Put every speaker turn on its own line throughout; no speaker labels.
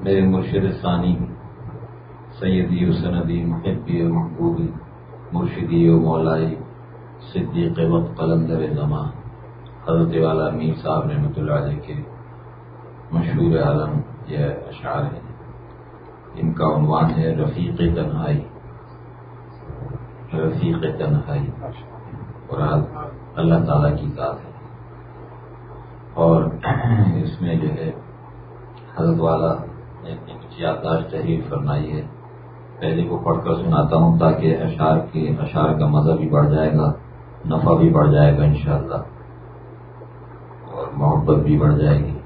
میرے مرشد ثانی، سیدی و سندی محبی و محبوبی، مرشدی و مولائی، صدیق وقت قلندر زمان، حضرت والا میر صاحب رحمۃ اللہ علیہ کے مشہور عالم یہ اشعار ہیں۔ ان کا عنوان ہے رفیق تنہائی۔ رفیق تنہائی۔ اور اللہ تعالیٰ کی ذات ہے۔ اور اس میں جو ہے حضرت والا نے کچھ یادداشت تحریر فرمائی ہے۔ پہلے کو پڑھ کر سناتا ہوں تاکہ اشعار کے اشعار کا مزہ بھی بڑھ جائے گا، نفع بھی بڑھ جائے گا انشاءاللہ، اور محبت بھی بڑھ جائے گی۔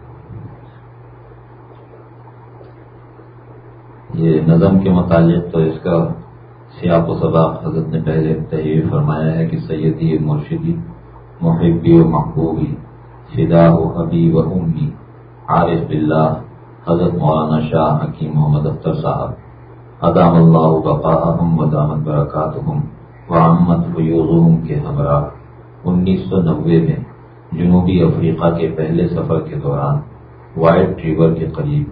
یہ نظم کے متعلق تو اس کا سیاق و سباق حضرت نے پہلے تحریر فرمایا ہے کہ سیدی مرشدی، محبی و محبوبی، فدا و حبی و امی، عارف بلّہ حضرت مولانا شاہ حکیم محمد اختر صاحب. ادام اللہ بقا و دامت برکات و کے ہمراہ. انیس سو نوے میں جنوبی افریقہ کے پہلے سفر کے دوران وائٹ ریور کے قریب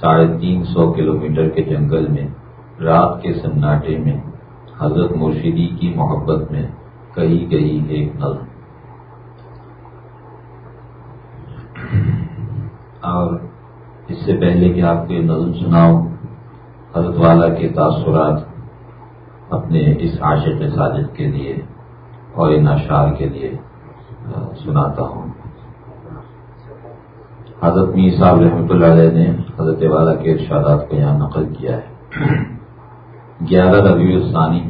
ساڑھے تین سو کلو کے جنگل میں، رات کے سناٹے میں، حضرت مرشدی کی محبت میں کہی گئی ایک نظم اور اس سے پہلے کہ آپ کو یہ نظم سناؤ حضرت والا کے تاثرات اپنے اس عاشق ساجد کے لیے اور ان اشعار کے لیے سناتا ہوں۔ حضرت میر صاحب رحمۃ اللہ علیہ نے حضرت والا کے ارشادات کو یہاں نقل کیا ہے۔ گیارہ ربیع الثانی،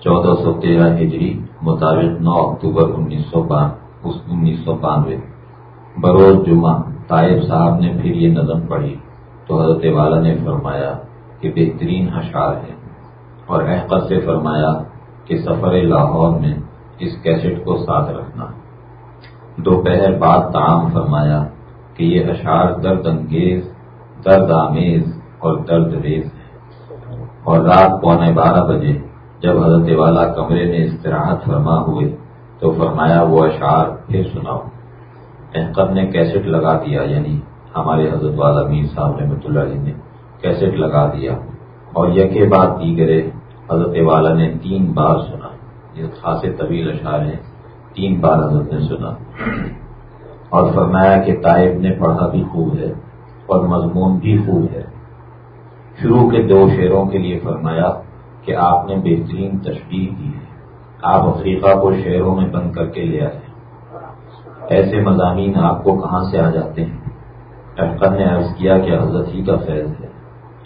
چودہ سو تیرہ ہجری، مطابق نو اکتوبر انیس سو انیس سو بانوے، بروز جمعہ طائب صاحب نے پھر یہ نظم پڑھی تو حضرت والا نے فرمایا کہ بہترین اشعار ہے اور احقت سے فرمایا کہ سفر لاہور میں اس کیسٹ کو ساتھ رکھنا۔ دوپہر بعد تعام فرمایا کہ یہ اشعار درد انگیز، درد آمیز اور درد ریز ہے اور رات پونے بارہ بجے جب حضرت والا کمرے میں استراحت فرما ہوئے تو فرمایا وہ اشعار پھر سناؤ۔ احقب نے کیسٹ لگا دیا یعنی ہمارے حضرت والا میر صاحب رحمۃ اللہ علیہ نے کیسٹ لگا دیا۔ اور یکے بعد دیگرے حضرت والا نے تین بار سنا۔ یہ خاصے طویل اشعار ہیں، تین بار حضرت نے سنا۔ اور فرمایا کہ طائب نے پڑھا بھی خوب ہے اور مضمون بھی خوب ہے۔ شروع کے دو شعروں کے لیے فرمایا کہ آپ نے بہترین تشریح دی ہے۔ آپ افریقہ کو شہروں میں بند کر کے لے آئے۔ ایسے مضامین آپ کو کہاں سے آ جاتے ہیں؟ احقر نے عرض کیا کہ حضرت ہی کا فیض ہے۔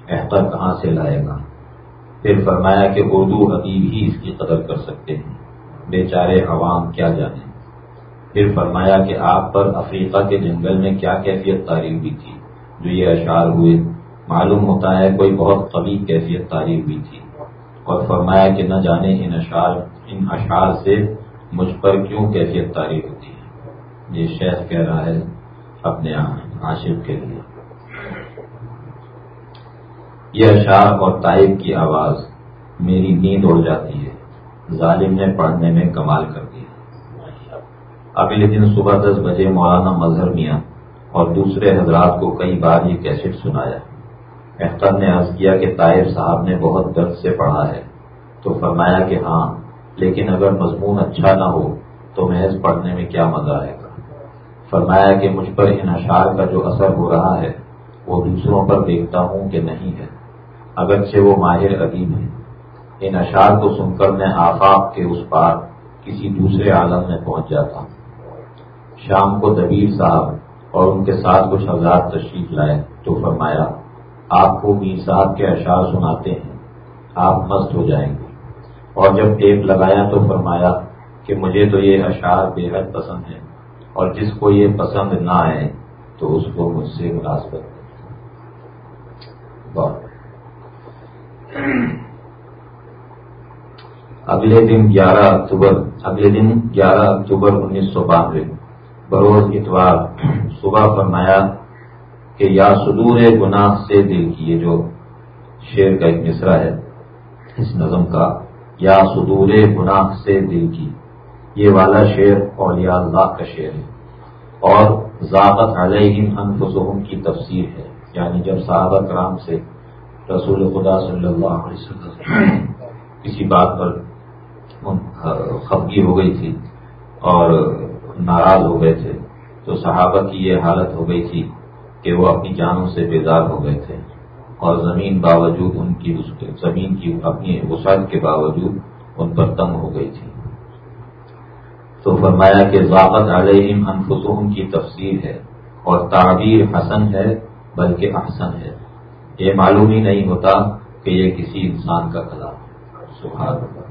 احقر کہاں سے لائے گا؟ پھر فرمایا کہ اردو ادیب ہی اس کی قدر کر سکتے ہیں۔ بیچارے عوام کیا جانے؟ پھر فرمایا کہ آپ پر افریقہ کے جنگل میں کیا کیفیت تعریف ہوئی تھی؟ جو یہ اشعار ہوئے، معلوم ہوتا ہے کوئی بہت قوی کیفیت تعریف ہوئی تھی۔ اور فرمایا کہ نہ جانے ان اشعار ان اشعار سے مجھ پر کیوں کیفیت تعریف ہوتی؟ ہے یہ شیخ کہہ رہا ہے اپنے عاشق کے لیے۔ یہ اشعار اور تائب کی آواز میری نیند اڑ جاتی ہے، ظالم نے پڑھنے میں کمال کر دیا اگلے دن صبح دس بجے مولانا مظہر میاں اور دوسرے حضرات کو کئی بار یہ کیسٹ سنایا۔ اختر نے عرض کیا کہ طاہر صاحب نے بہت درد سے پڑھا ہے۔ تو فرمایا کہ ہاں لیکن اگر مضمون اچھا نہ ہو تو محض پڑھنے میں کیا مزہ آئے گا؟ فرمایا کہ مجھ پر ان اشعار کا جو اثر ہو رہا ہے، وہ دوسروں پر دیکھتا ہوں کہ نہیں ہے، اگرچہ وہ ماہر ادیب ہیں۔ ان اشعار کو سن کر میں آفاق کے اس پار کسی دوسرے عالم میں پہنچ جاتا۔ ہوں شام کو دبیر صاحب اور ان کے ساتھ کچھ حضرات تشریف لائے، تو فرمایا، آپ کو میر صاحب کے اشعار سناتے ہیں، آپ مست ہو جائیں گے۔ اور جب ٹیپ لگایا تو فرمایا کہ مجھے تو یہ اشعار بے حد پسند ہیں۔ اور جس کو یہ پسند نہ آئے تو اس کو مجھ سے ملازمت اگلے دن گیارہ اکتوبر، اگلے دن گیارہ اکتوبر انیس سو بانوے، بروز اتوار، صبح فرمایا کہ یا صدور گناہ سے دل کی یہ جو شعر کا ایک مصرا ہے، اس نظم کا، یا صدور گناہ سے دل کی یہ والا شعر اولیاء اللہ کا شعر ہے۔ اور ذاقت علیہم انفسہم کی تفسیر ہے۔ یعنی جب صحابہ کرام سے رسول خدا صلی اللہ علیہ وسلم کسی بات پر خفگی ہو گئی تھی اور ناراض ہو گئے تھے، تو صحابہ کی یہ حالت ہو گئی تھی کہ وہ اپنی جانوں سے بیدار ہو گئے تھے۔ اور زمین باوجود ان کی زمین کی اپنی وسعت کے باوجود ان پر تنگ ہو گئی تھی۔ تو فرمایا کہ ضابط علیہم انفسہم کی تفسیر ہے اور تعبیر حسن ہے بلکہ احسن ہے۔ یہ معلوم ہی نہیں ہوتا کہ یہ کسی انسان کا کلام سبحان اللہ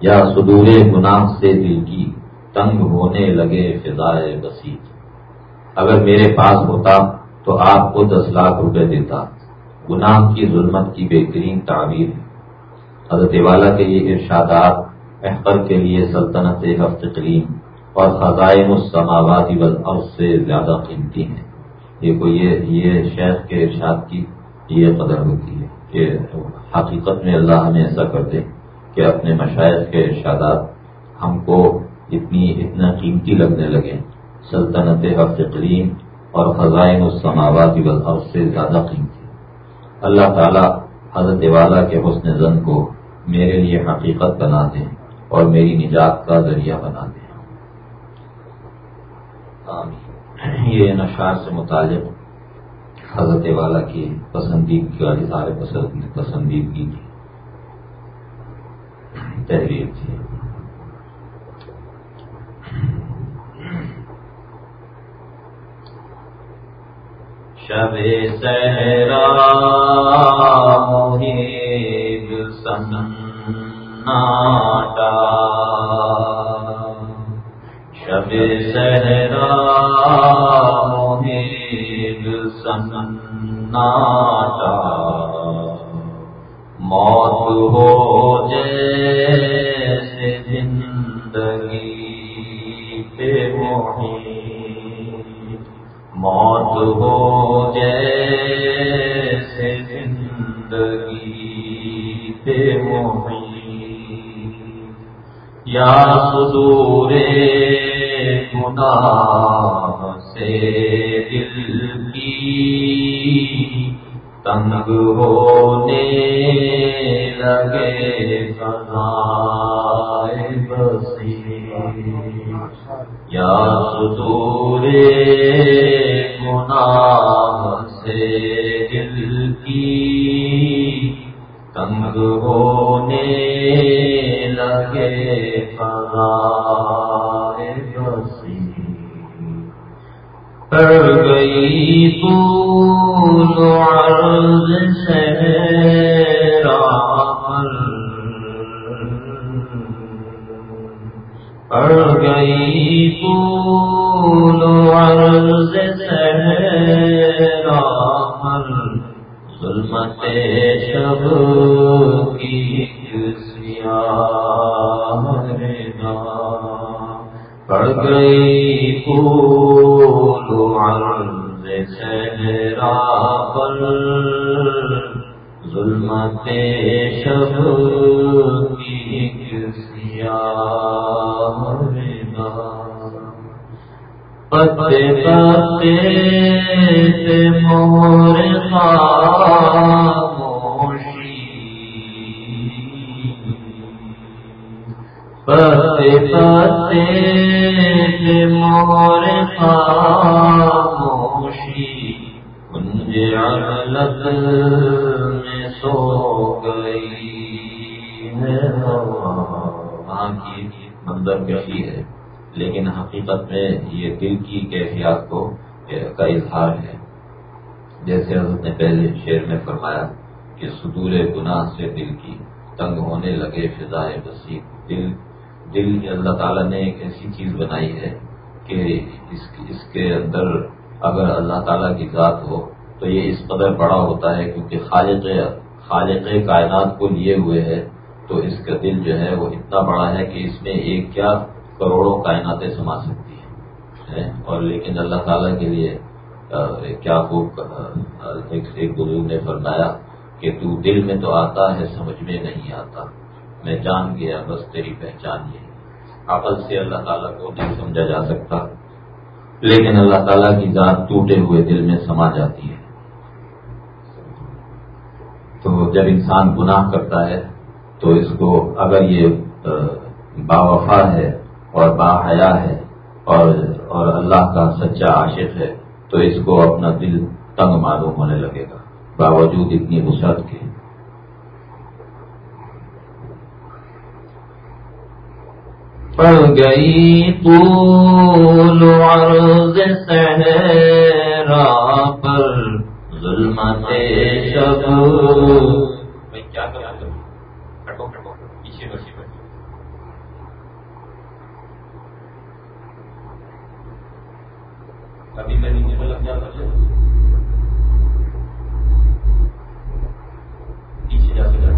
یا صدور گناہ سے دل کی تنگ ہونے لگے فضائے بسی اگر میرے پاس ہوتا تو آپ کو دس لاکھ روپے دیتا۔ گناہ کی ظلمت کی بہترین تعبیر ہے۔ حضرت والا کے یہ ارشادات احقر کے لیے سلطنت ہفت کریم اور خزائن السماواتی والارض سے زیادہ قیمتی ہیں۔ یہ کوئی یہ شیخ کے ارشاد کی، یہ قدر ہوتی ہے کہ حقیقت میں اللہ ہمیں ایسا کر دے کہ اپنے مشاعر کے ارشادات ہم کو اتنی، اتنا قیمتی لگنے لگے سلطنت حفظ قلیم اور خزائن السماوات والارض سے زیادہ قیمتی اللہ تعالی حضرت والا کے حسن زن کو میرے لیے حقیقت بنا دیں اور میری نجات کا ذریعہ بنا دیں یہ نشار سے متعلق حضرت والا کی پسندیدگی کا اظہار پسندیدگی کی تحریر تھی۔ شب سہرا سناٹا شب سہرا محیب سناٹا موت ہو جیسے زندگی پہ موت ہو جیسے یا صدورے گناہ سے دل کی تنگ ہونے لگے سزائے بسی یا سدور گناہ سے پڑ گئی طول عرض سہرا پڑ گئی طول عرض سہرا ظلمت شب کی پڑ گئی پھول ظلمت شب کی پتے پتے سے مور خاموشی پتے پتے سے مور خاموشی کنج عدلت سو گئی وہاں کی منظر کشی ہے۔ لیکن حقیقت میں یہ دل کی کیفیات کو کا اظہار ہے۔ جیسے حضرت نے پہلے شعر میں فرمایا کہ صدور گناہ سے دل کی تنگ ہونے لگے فضائے بسی دل دل اللہ تعالیٰ نے ایک ایسی چیز بنائی ہے کہ اس اس کے اندر اگر اللہ تعالیٰ کی ذات ہو تو یہ اس قدر بڑا ہوتا ہے کیونکہ خالق خالق کائنات کو لیے ہوئے ہے، تو اس کا دل جو ہے وہ اتنا بڑا ہے کہ اس میں ایک کیا کروڑوں کائناتیں سما سکتی ہیں اور لیکن اللہ تعالیٰ کے لیے کیا خوب ایک بزرگ نے فرمایا کہ تو دل میں تو آتا ہے، سمجھ میں نہیں آتا۔ میں جان گیا، بس تیری پہچان یہ عقل سے اللہ تعالیٰ کو نہیں سمجھا جا سکتا، لیکن اللہ تعالیٰ کی ذات ٹوٹے ہوئے دل میں سما جاتی ہے۔ تو جب انسان گناہ کرتا ہے، تو اس کو اگر یہ با وفا ہے اور با حیا ہے اور اور اللہ کا سچا عاشق ہے، تو اس کو اپنا دل تنگ معلوم ہونے لگے گا، باوجود اتنی وسعت کے۔ پڑ گئی طول عرض سہرا پر ظلمت شب کیا کبھی میں نیچے لگ جاتا پیچھے جا کے جا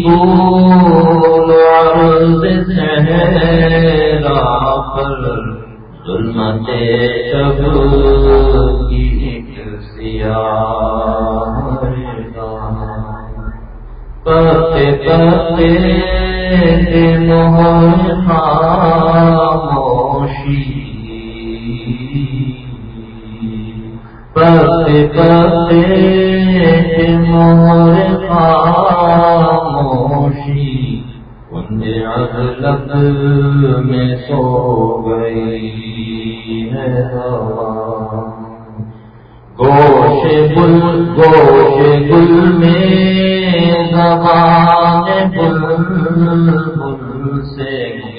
گئی پور عرض سہرا پر ظلمت شب کی ایک سیاہ پتے پتے موہر خاموشی پتے پتے مور خاموشی کنج عدلت میں سو گئی ہے گوش گل گوش گل میں زبان بل بل سے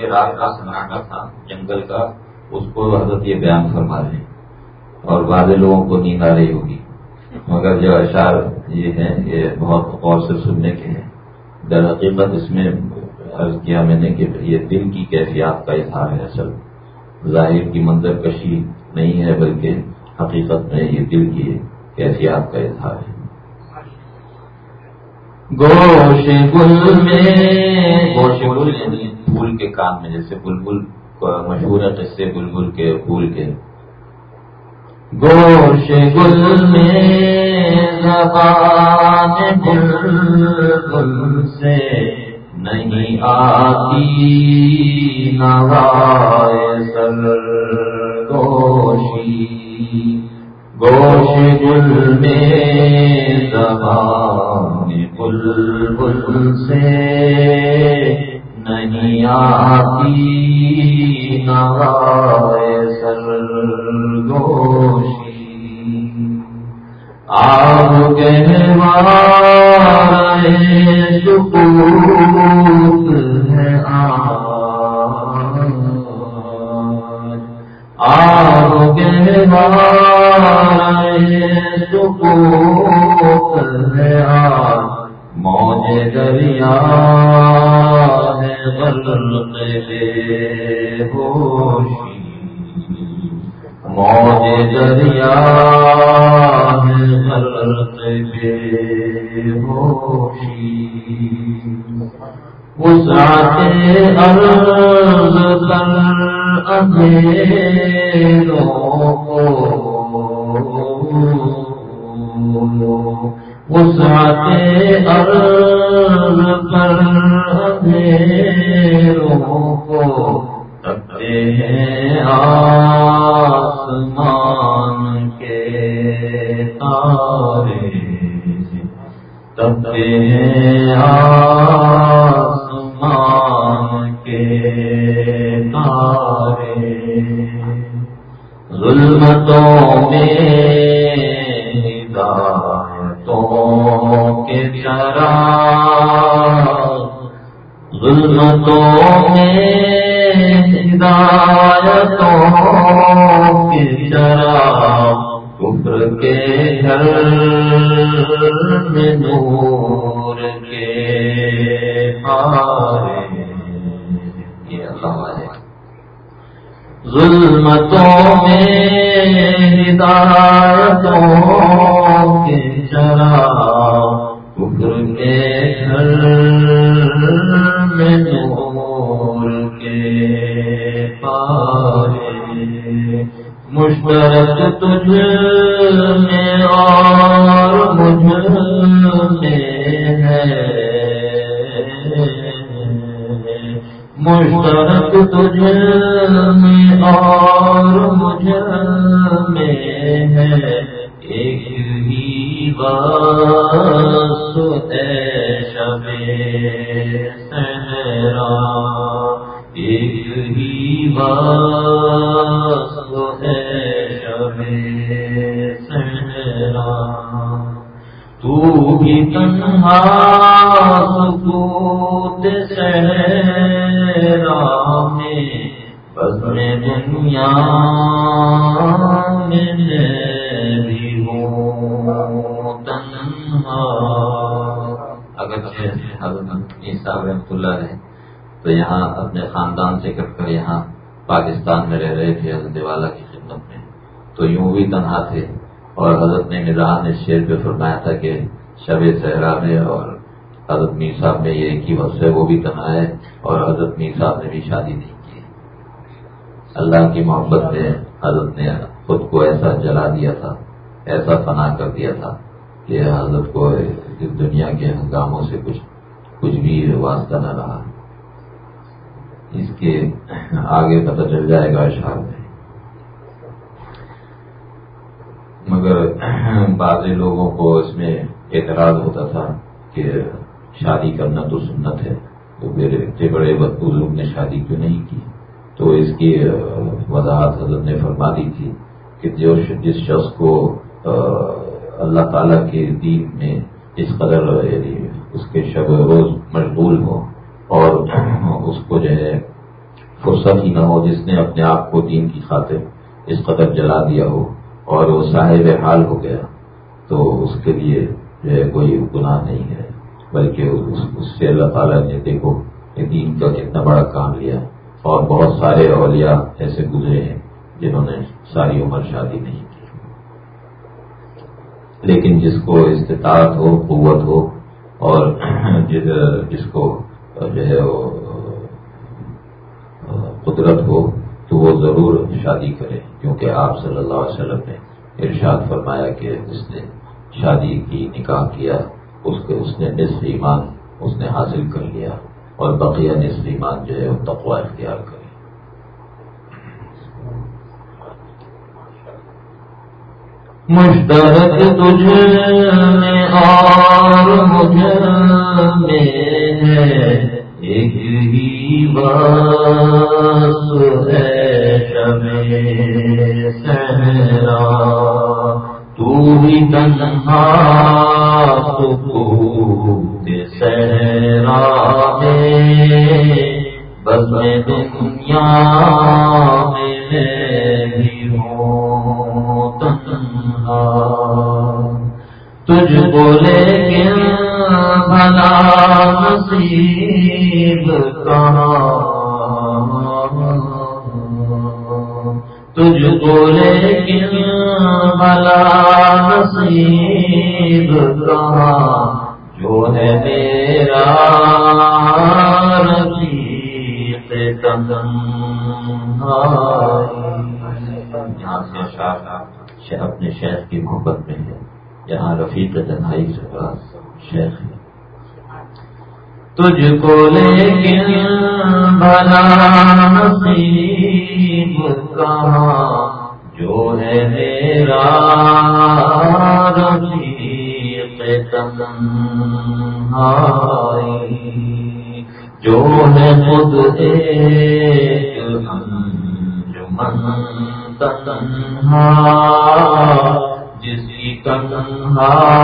رات کا سناٹا تھا جنگل کا، اس کو حضرت یہ بیان فرما رہے ہیں اور بعض لوگوں کو نیند آ رہی ہوگی، مگر جو اشعار یہ ہیں، یہ بہت غور سے سننے کے ہیں۔ در حقیقت اس میں عرض کیا میں نے کہ یہ دل کی کیفیات کا اظہار ہے اصل۔ ظاہر کی منظر کشی نہیں ہے بلکہ حقیقت میں یہ دل کی کیفیات کا اظہار ہے۔ گوش گل میں۔ گوش گل پھول کے کان میں جیسے بلبل مشہور ہے قصے بلبل کے پھول کے۔ گوش گل میں زبان بل سے نہیں آتی نوائے سر گوشی۔ گوش گل میں زبان بل بل سے نہیں آتی نوائے سر گوشی۔ آپ گہوارے سکوت ہے آپ گہوارے سکوت ہے موج دریا ہے غلط بے ہوشی موج دریا غلط بے ہوشی وسعت ارض پر اندھیروں کو وسعت ارض اندھیروں کو ہیں تکتے ہیں آسمان کے تارے۔ ظلمتوں میں، ہدایتوں کے چرا ظلمتوں میں، ہدایتوں کے چرا کفر کے گھر میں نور کے پارے یہ اللہ ہے ظلمتوں میں ہدایتوں کے چرا کفر کے گھر میں نور کے پارے مشترک تجھ میں اور مجھ میں ہے۔ مشترک تجھ میں اور مجھ میں ہے۔ ایک ہی بس شب سہرا ایک ہی بس تو بھی تنہا سکوت سہرا میں بس میں دنیا میں اگر صاحب رحمۃ اللہ رہے تو یہاں اپنے خاندان سے کٹ کر یہاں پاکستان میں رہ رہے تھے، حضرت والا کی خدمت میں۔ تو یوں بھی تنہا تھے۔ اور حضرت نے نظام نے شیر پہ فرمایا تھا کہ شب صحرا میں اور حضرت میر صاحب میں یہ ایک ہی وقت ہے، وہ بھی تنہا ہے۔ اور حضرت میر صاحب نے بھی شادی نہیں کی۔ اللہ کی محبت میں حضرت نے خود کو ایسا جلا دیا تھا، ایسا فنا کر دیا تھا کہ حضرت کو اس دنیا کے ہنگاموں سے کچھ کچھ بھی واسطہ نہ رہا۔ اس کے آگے پتہ چل جائے گا اشار میں۔ مگر بعض لوگوں کو اس میں اعتراض ہوتا تھا کہ شادی کرنا تو سنت ہے، تو پھر اتنے بڑے بزرگ نے شادی کیوں نہیں کی؟ تو اس کی وضاحت حضرت نے فرما دی تھی کہ جو جس شخص کو اللہ تعالیٰ کے دین میں اس قدر یعنی اس کے شب روز مشغول ہو اور اس کو جو ہے فرصت ہی نہ ہو جس نے اپنے آپ کو دین کی خاطر اس قدر جلا دیا ہو اور وہ صاحب حال ہو گیا، تو اس کے لیے جو ہے کوئی گناہ نہیں ہے۔ بلکہ اس سے اللہ تعالیٰ نے دیکھو کہ دین کا کتنا بڑا کام لیا۔ اور بہت سارے اولیاء ایسے گزرے ہیں جنہوں نے ساری عمر شادی نہیں کی۔ لیکن جس کو استطاعت ہو، قوت ہو اور جس کو جو ہے وہ قدرت ہو، تو وہ ضرور شادی کرے، کیونکہ آپ صلی اللہ علیہ وسلم نے ارشاد فرمایا کہ جس نے شادی کی، نکاح کیا، اس کے، اس نے نصف ایمان اس نے حاصل کر لیا، اور بقیہ نصف ایمان جو ہے وہ تقوا اختیار کر مشترک تجھ میں اور مجھ میں ہے، ایک ہی بس ہے شب سہرا تو بھی تنہا سکوت سہرا میں بس میں دنیا میں بھی ہوں تنہا۔ تجھ بولے کہ بھلا نصیب کہاں؟ تجھ بولے بھلا نصیب کہاں؟ جو ہے میرا رفیق یہاں سے شاہ اپنے شیخ کی محبت میں ہے۔ جہاں رفیق تنہائی سے شیخ۔ تجھ کو لیکن بھلا نصیب کہاں، جو ہے میرا رفیق تنہائی۔ جو ہے خود ایک انجمن تنہا جس کی تنہا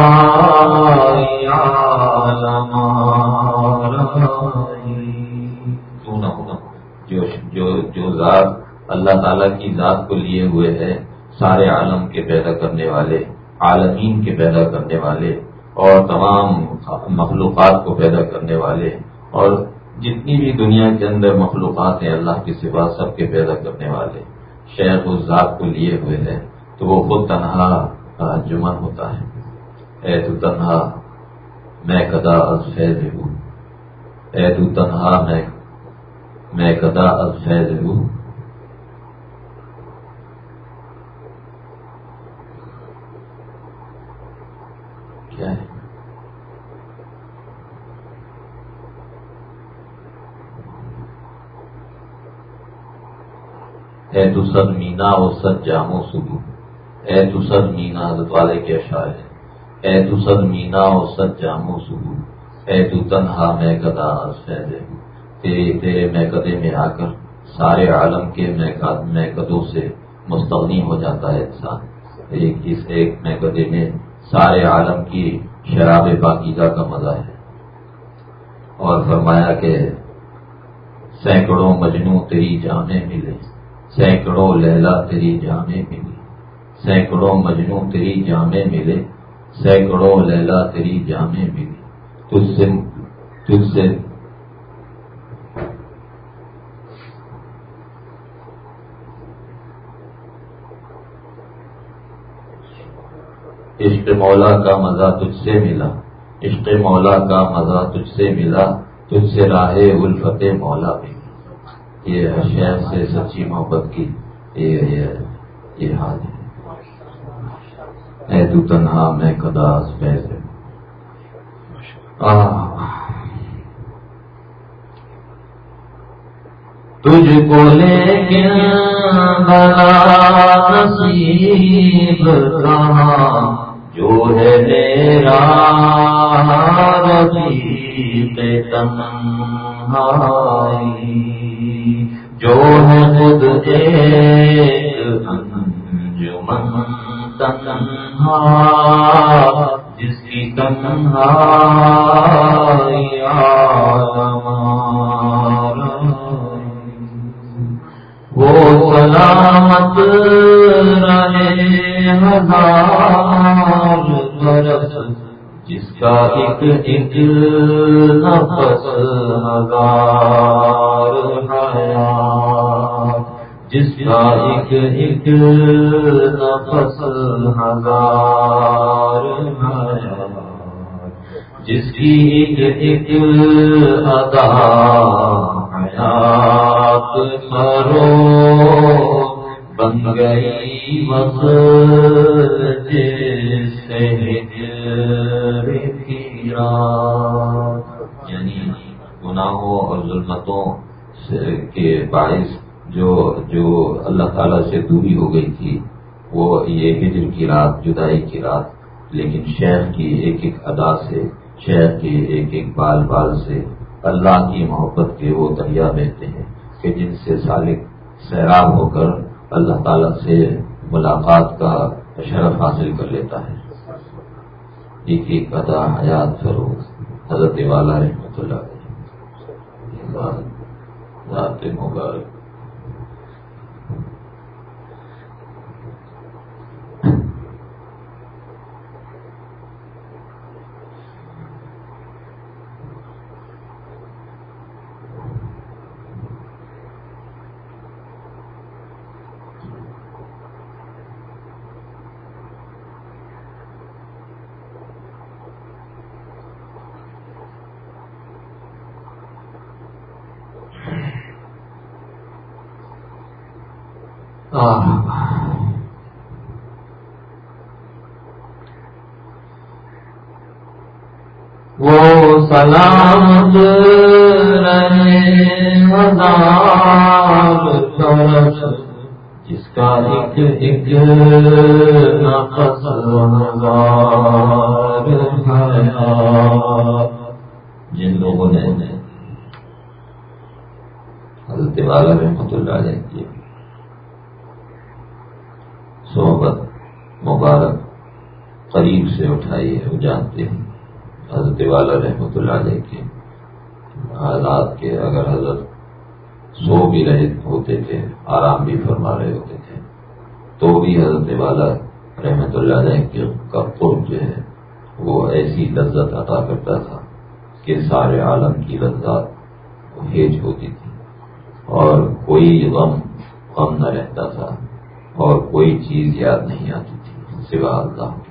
جو جو جو ذات اللہ تعالیٰ کی ذات کو لیے ہوئے ہے سارے عالم کے پیدا کرنے والے، عالمین کے پیدا کرنے والے، اور تمام مخلوقات کو پیدا کرنے والے۔ اور جتنی بھی دنیا کے اندر مخلوقات ہیں، اللہ کے سوا سب کے پیدا کرنے والے۔ شیخ اس ذات کو لیے ہوئے ہے تو وہ خود تنہا انجمن ہوتا ہے۔ اے تو تنہا، میں کدا از فیض ہوں۔ اے تو تنہا، میں میں کدا از فیض ہوں۔ کیا ہے؟ اے تو سد مینا اور سد جامو سبو اے تو سد مینا حضرت والے کے اشعار ہے اے تو سد مینا اور سد جامو سبو اے تو تنہا میں کدا تیرے تیرے میں کدے میں آ کر سارے عالم کے میں کدوں سے مستغنی ہو جاتا ہے انسان۔ ایک اس ایک میں کدے میں سارے عالم کی شراب باقیدہ کا مزہ ہے۔ اور فرمایا کہ سینکڑوں مجنو تیری جانے ملے سینکڑوں لہلا تیری جامیں ملی سینکڑوں مجنو تیری جامیں ملے، سینکڑوں لہلا تیری جامیں ملی تجھ سے تجھ سے عشق مولا کا مزہ تجھ سے ملا۔ عشق مولا کا مزہ تجھ سے ملا۔ تجھ سے راہ الفت مولا بھی یہ شہر سے سچی محبت کی۔ یہ حال ہے۔ اے تو تنہا میں کداس پیسے تجھ کو لیکن بلا نصیب کہاں جو ہے میرا رفیق تنہائی، جو ہے خود ایک انجمن۔ تنہا، جس کی تنہا وہ سلامت رہے ہزار برس، جس کا ایک ایک نفس ہزار حیات۔ جس کا ایک ایک نفس ہزار حیات جس کی ایک ایک ادا حیات کرو بن گئی مس یعنی گناہوں اور ظلمتوں کے باعث جو جو اللہ تعالی سے دوری ہو گئی تھی، وہ یہ ہجر کی رات، جدائی کی رات، لیکن شیخ کی ایک ایک ادا سے شیخ کی ایک ایک بال بال سے اللہ کی محبت کے وہ دریا بہتے ہیں کہ جن سے سالک سیراب ہو کر اللہ تعالی سے ملاقات کا شرف حاصل کر لیتا ہے۔ ایک ایک ادا حیات فروغ۔ حضرت والا رحمۃ اللہ ذات مبارک وہ سلامت رہے ہزار طرف جس کا ایک ایک نفس ہزار جن لوگوں نے حضرت والا رحمت اللہ علیہ کی صحبت مبارک قریب سے اٹھائی ہے، وہ جانتے ہیں۔ حضرت والا رحمۃ اللہ علیہ کے حالات کے اگر حضرت سو بھی رہے ہوتے تھے، آرام بھی فرما رہے ہوتے تھے، تو بھی حضرت والا رحمت اللہ علیہ کا قرب جو ہے، وہ ایسی لذت عطا کرتا تھا کہ سارے عالم کی لذات ہیج ہوتی تھی۔ اور کوئی غم غم نہ رہتا تھا اور کوئی چیز یاد نہیں آتی تھی، سوا اللہ۔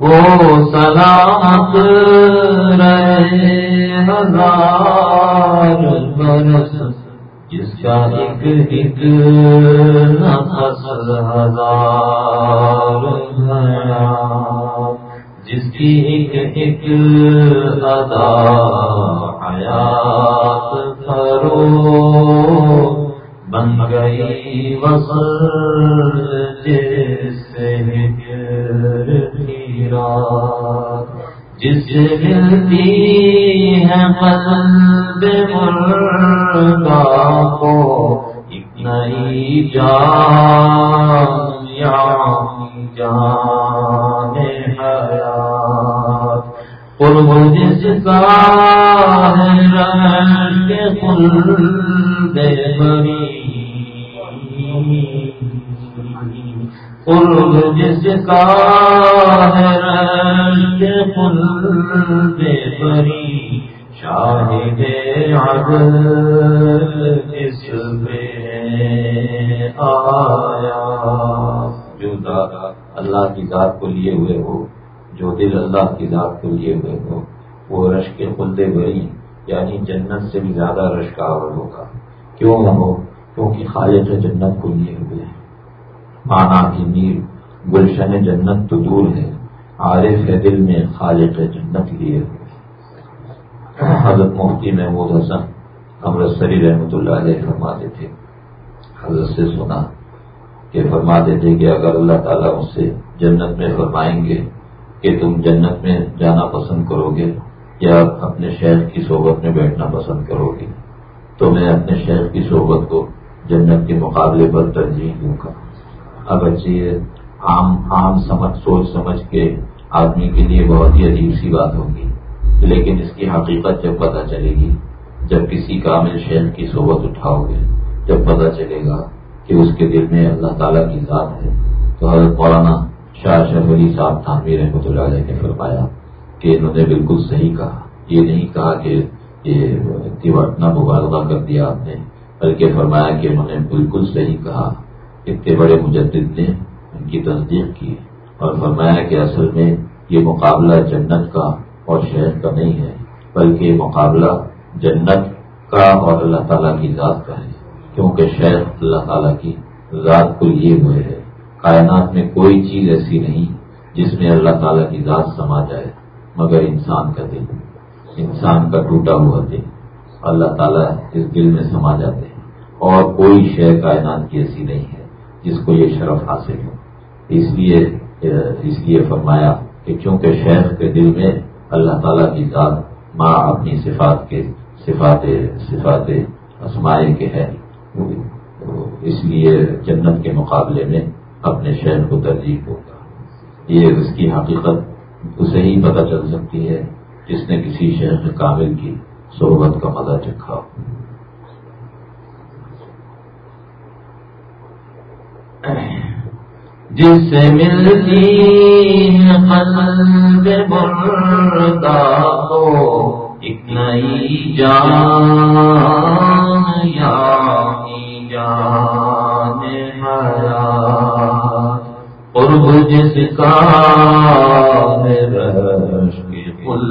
وہ سلامت رہے ہزار برس، جس کا ایک ایک نفس ہزار جس کی ایک ایک ادا حیات کرو۔ بن گئی وصل جیسے جس ملتی ہے قلب مردہ کو، ایک نئی جان یا جان حیات۔ قرب جس کا ہے رنگ قلب بری قرب جس کا ہے قلب بری، شاہد عدل جس آیا۔ جو اللہ کی ذات کو لیے ہوئے ہو، جو دل اللہ کی ذات کو لیے ہوئے ہو، وہ رش کے خلدے بری یعنی جنت سے بھی زیادہ رش کا آور ہوگا۔ کیوں نہ ہو؟ کیونکہ خالق جنت کو لیے ہوئے ہیں۔ مانا کی نیر گلشن جنت تو دور ہے، عارف ہے دل میں خالق جنت لیے۔ ہوئے حضرت مفتی محمود حسن امرتسری رحمۃ اللہ علیہ فرماتے تھے۔ حضرت سے سنا کہ فرماتے تھے کہ اگر اللہ تعالیٰ مجھ سے جنت میں فرمائیں گے کہ تم جنت میں جانا پسند کرو گے یا اپنے شہر کی صحبت میں بیٹھنا پسند کرو گے، تو میں اپنے شہر کی صحبت کو جنت کے مقابلے پر ترجیح دوں گا۔ اب اچھی عام عام سمجھ، سوچ سمجھ کے آدمی کے لیے بہت ہی عجیب سی بات ہوگی لیکن اس کی حقیقت جب پتہ چلے گی، جب کسی کامل شہر کی صحبت اٹھاؤ گے، جب پتہ چلے گا کہ اس کے دل میں اللہ تعالیٰ کی ذات ہے، تو حضرت مولانا شاہ شف علی صاحب تھانوی رحمۃ اللہ علیہ نے فرمایا کہ انہوں نے بالکل صحیح کہا۔ یہ نہیں کہا کہ یہ اتنا مبالغہ کر دیا آپ نے، بلکہ فرمایا کہ انہوں نے بالکل صحیح کہا۔ اتنے بڑے مجدد نے ان کی تصدیق کی اور فرمایا کہ اصل میں یہ مقابلہ جنت کا اور شہر کا نہیں ہے، بلکہ یہ مقابلہ جنت کا اور اللہ تعالیٰ کی ذات کا ہے۔ کیونکہ شہر اللہ تعالیٰ کی ذات کو لیے ہوئے ہے۔ کائنات میں کوئی چیز ایسی نہیں جس میں اللہ تعالیٰ کی ذات سما جائے، مگر انسان کا دل۔ انسان کا ٹوٹا ہوا دل۔ اللہ تعالیٰ اس دل میں سما جاتے ہیں اور کوئی شے کائنات کی ایسی نہیں ہے۔ جس کو یہ شرف حاصل ہو۔ اس لیے اس لیے فرمایا کہ چونکہ شیخ کے دل میں اللہ تعالیٰ کی ذات ماں اپنی صفات کے صفات صفات اسمائے کے ہے اس لیے جنت کے مقابلے میں اپنے شہر کو ترجیح ہوگا یہ اس کی حقیقت اسے ہی پتہ چل سکتی ہے جس نے کسی شہر کامل کی صحبت کا مزہ چکھا۔ جس سے ملتی بردا ہو، ایک نئی جان یا جان قرب جس کا رش کے پل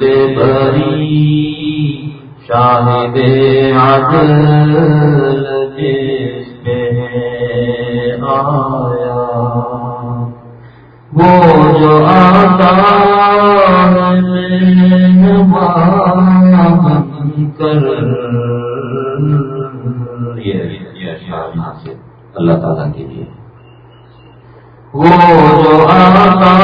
دے بری شاہد عدل جس پہ آیا وہ جو آتا کر۔ اللہ تعالیٰ کے لیے۔ وہ جو آتا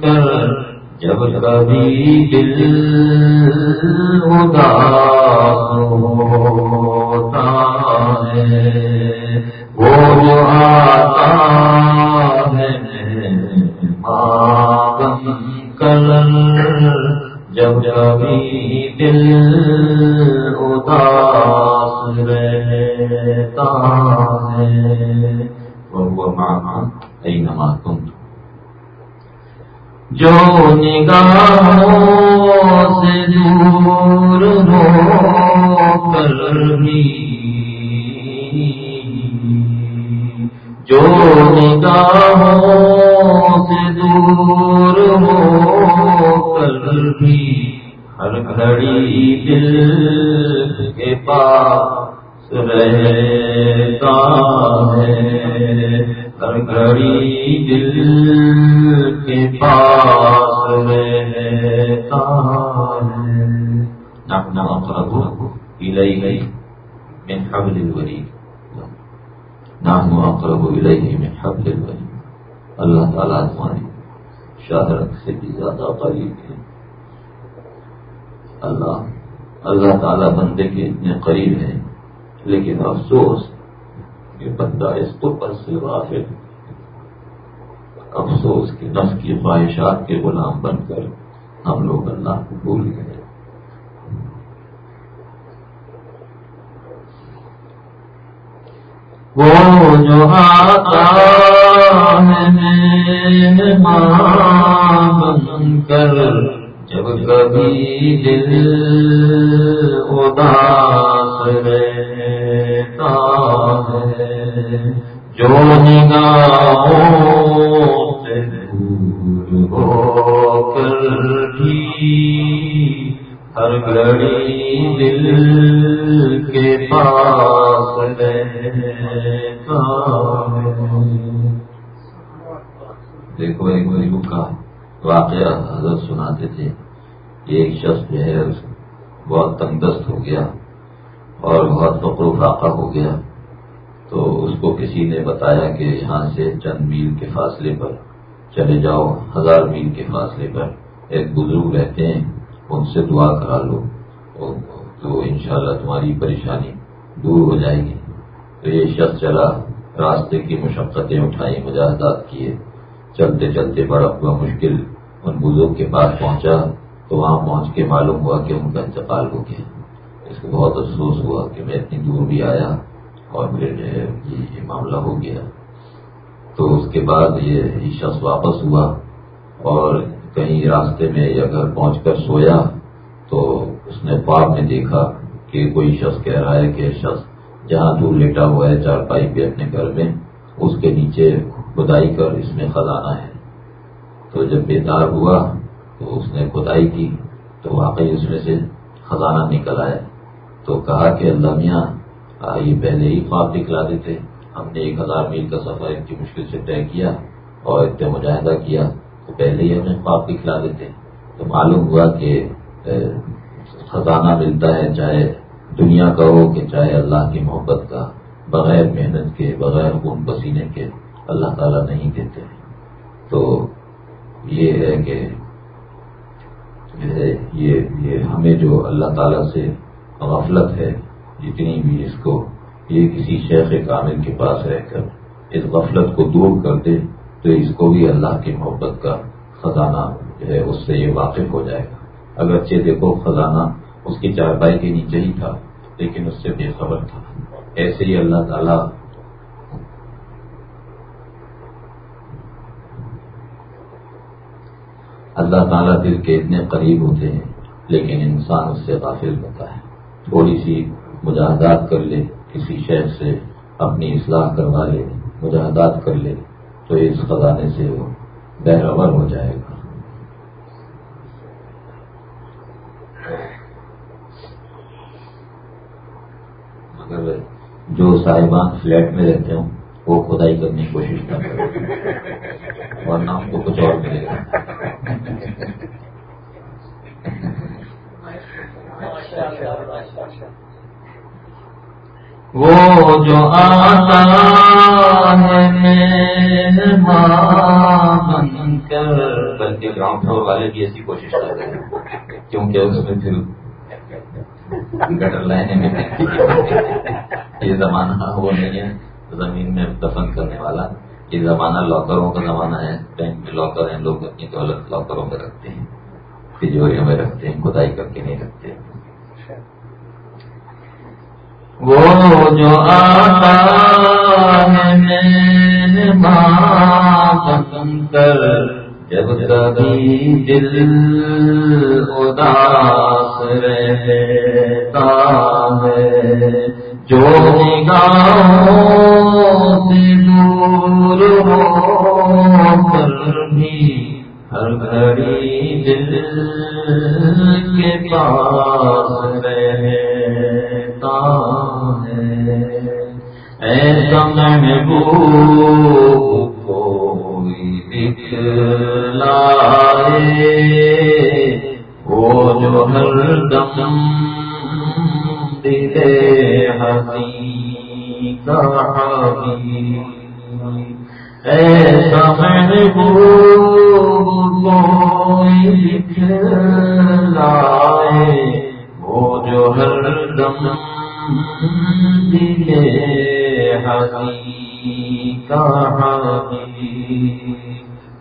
کر۔ جب کبھی دل اداس ہوتا ہے وہ جو آتا ہے جب کبھی دل اداس رہتا ہے وہ تم جو نگاہوں سے دور ہو کر بھی۔ جو نگاہوں سے دور ہو کر بھی۔ ہر گھڑی دل کے پاس رہتا ہے۔ ہر گھڑی دل کے پاس رہتا ہے۔ نحن اقرب الیہ من حبل الورید۔ نحن اقرب الیہ من حبل الورید۔ اللہ تعالیٰ تمہاری شاہرت سے بھی زیادہ قریب ہے۔ اللہ اللہ تعالیٰ بندے کے اتنے قریب ہیں۔ لیکن افسوس کہ بندہ اس کو پر سے غافل افسوس کہ نفس کی خواہشات کے غلام بن کر ہم لوگ اللہ کو بھول گئے۔ وہ جو بن کر جب کبھی دل اداس رہتا ہے، جو نگاہوں سے دور ہو کر بھی ہر گھڑی دل کے پاس رہتا ہے۔ دیکھو ایک بزرگ کا واقعہ حضرت سناتے تھے کہ ایک شخص جو ہے بہت تنگ دست ہو گیا اور بہت فقر و فاقہ ہو گیا۔ تو اس کو کسی نے بتایا کہ یہاں سے چند میل کے فاصلے پر چلے جاؤ، ہزار میل کے فاصلے پر۔ ایک بزرگ رہتے ہیں، ان سے دعا کرا لو۔ تو انشاءاللہ تمہاری پریشانی دور ہو جائے گی۔ تو یہ شخص چلا، راستے کی مشقتیں اٹھائی مجاہدات کیے۔ چلتے چلتے بڑا ہوا، مشکل ان بزرگ کے پاس پہنچا تو وہاں پہنچ کے معلوم ہوا کہ ان کا انتقال ہو گیا۔ اس کو بہت افسوس ہوا کہ میں اتنی دور بھی آیا اور پھر یہ معاملہ ہو گیا۔ تو اس کے بعد یہ شخص واپس ہوا اور کہیں راستے میں یا گھر پہنچ کر سویا تو اس نے خواب میں دیکھا کہ کوئی شخص کہہ رہا ہے کہ شخص جہاں تو لیٹا ہوا ہے چار پائی پہ اپنے گھر میں، اس کے نیچے کھدائی کر اس میں خزانہ ہے۔ تو جب بیدار ہوا تو اس نے کھدائی کی تو واقعی اس میں سے خزانہ نکل آیا تو کہا کہ اللہ میاں یہ پہلے ہی خواب دکھلا دیتے۔ ہم نے ایک ہزار میل کا سفر اتنی مشکل سے طے کیا اور اتنے مجاہدہ کیا تو پہلے ہی ہمیں خواب دکھلا دیتے۔ تو معلوم ہوا کہ خزانہ ملتا ہے چاہے دنیا کا ہو کہ چاہے اللہ کی محبت کا، بغیر محنت کے، بغیر خون پسینے کے، اللہ تعالیٰ نہیں دیتے۔ تو یہ ہے کہ یہ ہمیں جو اللہ تعالیٰ سے غفلت ہے جتنی بھی اس کو یہ کسی شیخ کامل کے پاس رہ کر اس غفلت کو دور کر دے تو اس کو بھی اللہ کی محبت کا خزانہ جو ہے، اس سے یہ واقف ہو جائے گا۔ اگرچہ دیکھو خزانہ اس کی چارپائی کے نیچے ہی تھا، لیکن اس سے بے خبر تھا۔ ایسے ہی اللہ تعالیٰ اللہ تعالیٰ دل کے اتنے قریب ہوتے ہیں، لیکن انسان اس سے غافل ہوتا ہے۔ تھوڑی سی مجاہدات کر لے، کسی شہر سے اپنی اصلاح کروا لے، مجاہدات کر لے، تو اس خزانے سے وہ بہرور ہو جائے گا۔ مگر جو صاحبان فلیٹ میں رہتے ہوں وہ کھدائی کرنے کی کوشش نہ کرے ورنہ ان کو کچھ اور ملے گا۔ وہ جو آتا ہے بن کر۔ بلکہ گراؤنڈ فلور والے بھی ایسی کوشش کر رہے ہیں، کیونکہ اس میں پھر گٹر لائنے میں یہ زمانہ وہ نہیں ہے۔ زمین میں دفن کرنے والا۔ یہ زمانہ لاکروں کا زمانہ ہے۔ بینک میں لاکر ہیں، لوگ اپنی دولت لاکروں میں رکھتے ہیں۔ تجوریوں میں رکھتے ہیں، کھدائی کر کے نہیں رکھتے۔ وہ جو آتا ہے کر جب کبھی دل اداس رہتا ہے۔ جو سے دور ہو بھی ہر گھڑی دل کے پاس رہتا ہے۔ ایسا بو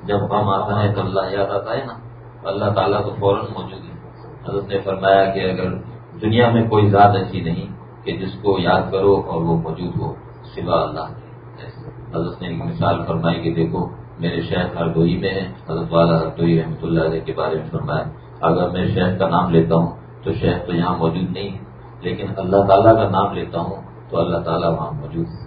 جب ہم آتا ہے تو اللہ یاد آتا ہے نا۔ اللہ تعالیٰ تو فوراً موجود ہے حضرت نے فرمایا کہ اگر دنیا میں کوئی ذات ایسی نہیں کہ جس کو یاد کرو اور وہ موجود ہو، سوا اللہ۔ حضرت نے ایک مثال فرمائی کہ دیکھو میرے شہر ہردوئی میں ہے حضرت والا ہردوئی رحمۃ اللہ علیہ کے بارے میں فرمایا اگر میں شہر کا نام لیتا ہوں تو شہر تو یہاں موجود نہیں ہے، لیکن اللہ تعالیٰ کا نام لیتا ہوں تو اللہ تعالیٰ وہاں موجود ہے۔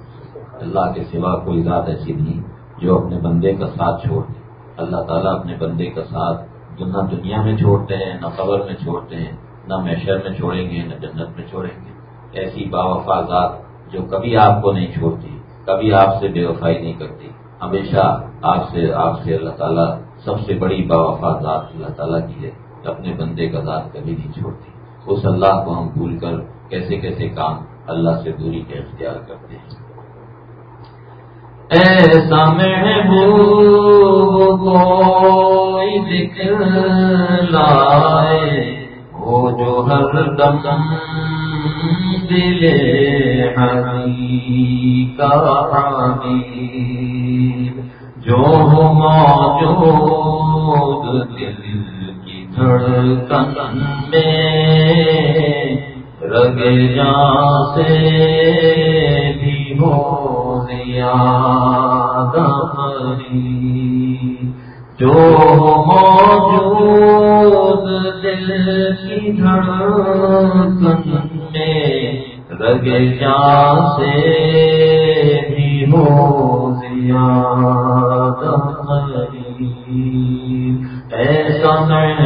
اللہ کے سوا کوئی ذات ایسی نہیں جو اپنے بندے کا ساتھ چھوڑ دے۔ اللہ تعالیٰ اپنے بندے کا ساتھ جو نہ دنیا میں چھوڑتے ہیں، نہ قبر میں چھوڑتے ہیں، نہ میشر میں چھوڑیں گے، نہ جنت میں چھوڑیں گے۔ ایسی با وفا ذات جو کبھی آپ کو نہیں چھوڑتی، کبھی آپ سے بے وفائی نہیں کرتی۔ ہمیشہ آپ سے آپ سے اللہ تعالیٰ سب سے بڑی با وفا ذات اللہ تعالیٰ کی ہے اپنے بندے کا ذات کبھی نہیں چھوڑتی اس اللہ کو ہم بھول کر کیسے کیسے کام اللہ سے دوری کے اختیار کرتے ہیں۔ ایسا محبوب کوئی دکھ لائے، وہ جو ہر دم دلے ہری کا جو موجود دل کی دھڑکن میں رگ جا سے بھی ہو زیادہ جو موجود دل کی دھڑکن رگ جا سے بھی ہو ایسا محبوب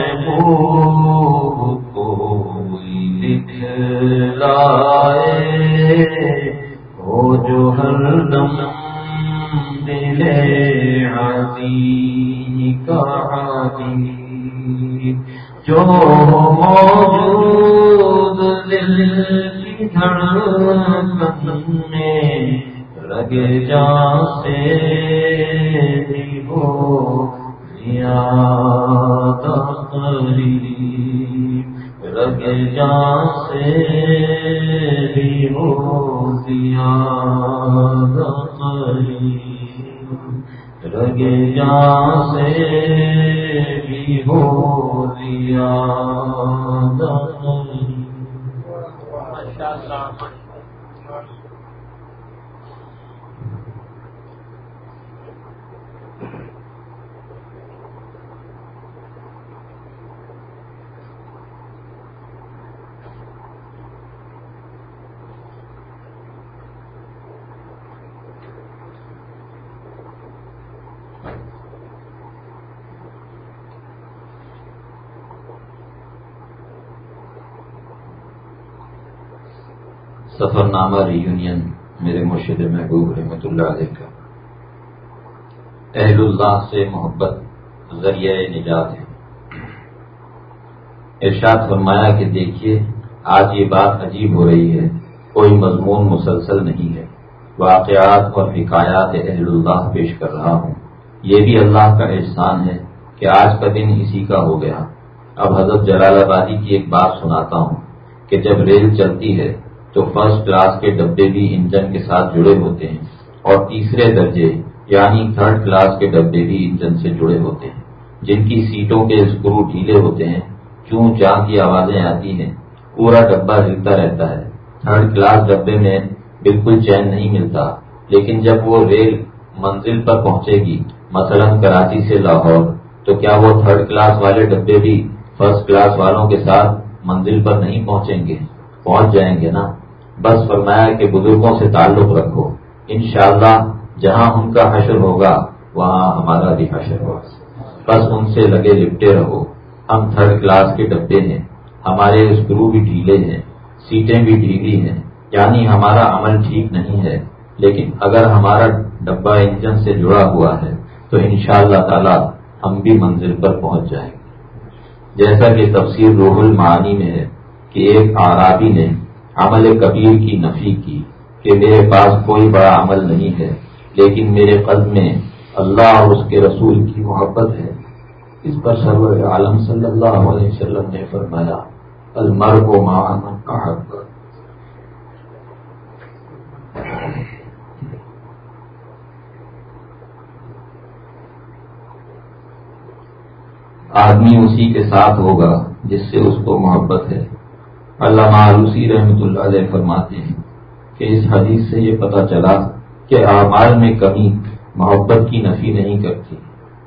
Amazon سفر نامہ ریونین میرے مرشد محبوب رحمۃ اللہ علیہ کا۔ اہل اللہ سے محبت ذریعہ نجات ہے۔ ارشاد فرمایا کہ دیکھیے، آج یہ بات عجیب ہو رہی ہے، کوئی مضمون مسلسل نہیں ہے۔ واقعات اور حکایات اہل اللہ پیش کر رہا ہوں۔ یہ بھی اللہ کا احسان ہے کہ آج کا دن اسی کا ہو گیا۔ اب حضرت جلال آبادی کی ایک بات سناتا ہوں کہ جب ریل چلتی ہے تو فرسٹ کلاس کے ڈبے بھی انجن کے ساتھ جڑے ہوتے ہیں اور تیسرے درجے یعنی تھرڈ کلاس کے ڈبے بھی انجن سے جڑے ہوتے ہیں، جن کی سیٹوں کے اسکرو ڈھیلے ہوتے ہیں، چون چاں کی آوازیں آتی ہیں، پورا ڈبہ ہلتا رہتا ہے۔ تھرڈ کلاس ڈبے میں بالکل چین نہیں ملتا، لیکن جب وہ ریل منزل پر پہنچے گی، مثلا کراچی سے لاہور، تو کیا وہ تھرڈ کلاس والے ڈبے بھی فرسٹ کلاس والوں کے ساتھ منزل پر نہیں پہنچیں گے؟ پہنچ جائیں گے نا۔ بس فرمایا کہ بزرگوں سے تعلق رکھو۔ انشاءاللہ جہاں ان کا حشر ہوگا، وہاں ہمارا بھی حشر ہوگا۔ بس ان سے لگے لپٹے رہو۔ ہم تھرڈ کلاس کے ڈبے ہیں۔ ہمارے اسکرو بھی ڈھیلے ہیں۔ سیٹیں بھی ڈھیلی ہیں۔ یعنی ہمارا عمل ٹھیک نہیں ہے۔ لیکن اگر ہمارا ڈبا انجن سے جڑا ہوا ہے، تو ان شاء اللہ تعالی ہم بھی منزل پر پہنچ جائیں گے۔ جیسا کہ تفسیر روح المعانی میں ہے کہ ایک آرابی نے عمل کبیر کی نفی کی کہ میرے پاس کوئی بڑا عمل نہیں ہے، لیکن میرے قلب میں اللہ اور اس کے رسول کی محبت ہے۔ اس پر سرور عالم صلی اللہ علیہ وسلم نے فرمایا المر کو کہا آدمی اسی کے ساتھ ہوگا جس سے اس کو محبت ہے۔ علامہ علوسی رحمۃ اللہ علیہ فرماتے ہیں کہ اس حدیث سے یہ پتہ چلا کہ اعمال میں کمی محبت کی نفی نہیں کرتی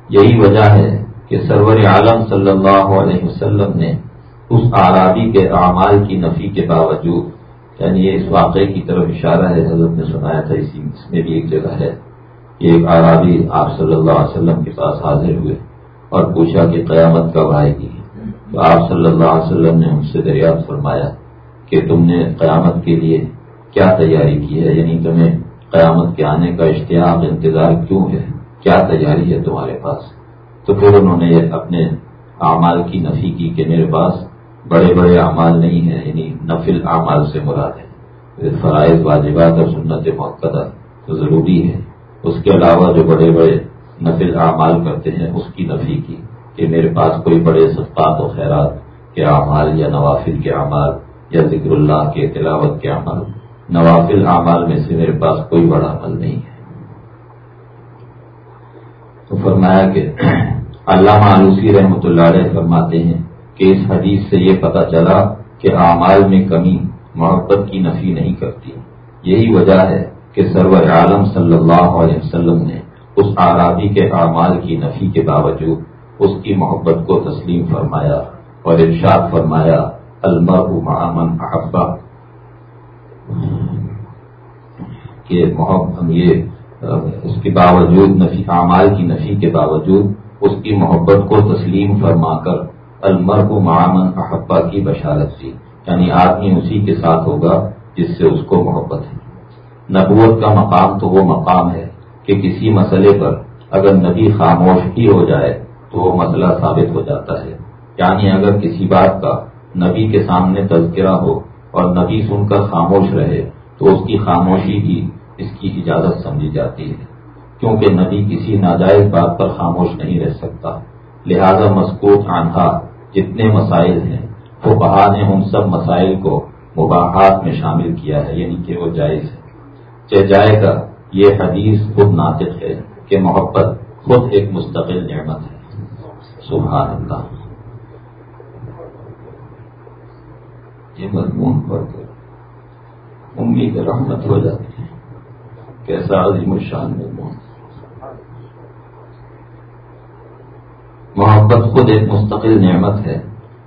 یہی وجہ ہے کہ سرور عالم صلی اللہ علیہ وسلم نے اس آرابی کے اعمال کی نفی کے باوجود یعنی یہ اس واقعے کی طرف اشارہ ہے، حضرت نے سنایا تھا، اسی اس میں بھی ایک جگہ ہے کہ ایک آرابی آپ صلی اللہ علیہ وسلم کے پاس حاضر ہوئے اور پوچھا کہ قیامت کب آئے گی؟ تو آپ صلی اللہ علیہ وسلم نے ان سے دریافت فرمایا کہ تم نے قیامت کے لیے کیا تیاری کی ہے؟ یعنی تمہیں قیامت کے آنے کا اشتیاق انتظار کیوں ہے؟ کیا تیاری ہے تمہارے پاس؟ تو پھر انہوں نے اپنے اعمال کی نفی کی کہ میرے پاس بڑے بڑے اعمال نہیں ہیں یعنی نفل اعمال سے مراد ہے فرائض، واجبات اور سنت موقع تو ضروری ہے اس کے علاوہ جو بڑے بڑے نفل اعمال کرتے ہیں، اس کی نفی کی۔ کہ میرے پاس کوئی بڑے صفات و خیرات کے اعمال یا نوافل کے اعمال یا ذکر اللہ کے تلاوت کے اعمال، نوافل اعمال میں سے میرے پاس کوئی بڑا عمل نہیں ہے۔ تو فرمایا کہ علامہ علوسی رحمۃ اللہ علیہ فرماتے ہیں کہ اس حدیث سے یہ پتہ چلا کہ اعمال میں کمی محبت کی نفی نہیں کرتی۔ یہی وجہ ہے کہ سرور عالم صلی اللہ علیہ وسلم نے اس آرادی کے اعمال کی نفی کے باوجود اس کی محبت کو تسلیم فرمایا اور ارشاد فرمایا المر معمن احبا کہ محبت یہ، اس کے باوجود نفی اعمال کی نفی کے باوجود اس کی محبت کو تسلیم فرما کر المر معمن احبا کی بشارت دی۔ یعنی آدمی اسی کے ساتھ ہوگا جس سے اس کو محبت ہے۔ نبوت کا مقام تو وہ مقام ہے کہ کسی مسئلے پر اگر نبی خاموش ہی ہو جائے تو وہ مسئلہ ثابت ہو جاتا ہے۔ یعنی اگر کسی بات کا نبی کے سامنے تذکرہ ہو اور نبی سن کر خاموش رہے، تو اس کی خاموشی بھی اس کی اجازت سمجھی جاتی ہے۔ کیونکہ نبی کسی ناجائز بات پر خاموش نہیں رہ سکتا۔ لہذا مسکوت آندھا جتنے مسائل ہیں وہ بہا نے ان سب مسائل کو مباحات میں شامل کیا ہے یعنی کہ وہ جائز ہے چہ جائے گا، یہ حدیث خود ناطق ہے کہ محبت خود ایک مستقل نعمت ہے۔ سبحان اللہ۔ یہ مضمون پڑھ کر امید رحمت ہو جاتی ہے کیسا عظیم الشان مضمون محبت خود ایک مستقل نعمت ہے۔